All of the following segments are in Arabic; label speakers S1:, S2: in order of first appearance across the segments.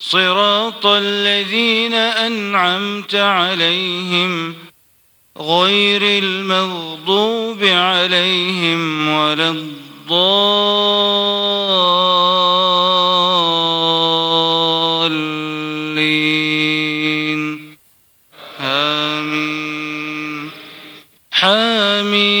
S1: صراط الذين أنعمت عليهم غير المغضوب عليهم ولا الضالين. آمين. حميم.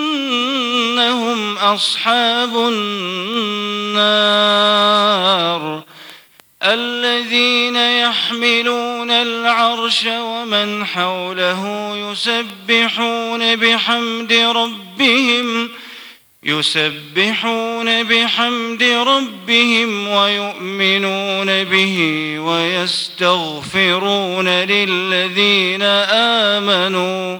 S1: أنهم أصحاب النار الذين يحملون العرش ومن حوله يسبحون بحمد ربهم يسبحون بحمد ربهم ويؤمنون به ويستغفرون للذين آمنوا.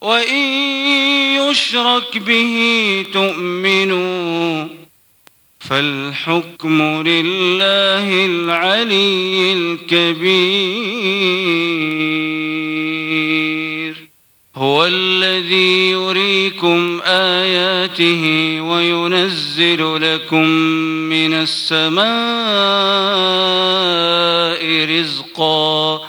S1: وإن يشرك به تؤمنوا فالحكم لله العلي الكبير. هو الذي يريكم آياته وينزل لكم من السماء رزقا.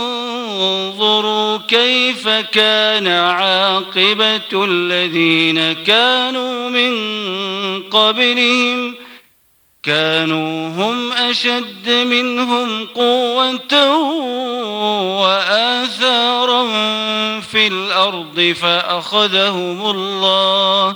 S1: كيف كان عاقبة الذين كانوا من قبلهم. كانوا هم أشد منهم قوة وآثارا في الأرض فأخذهم الله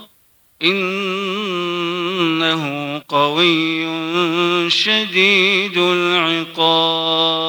S1: إنه قوي شديد العقاب.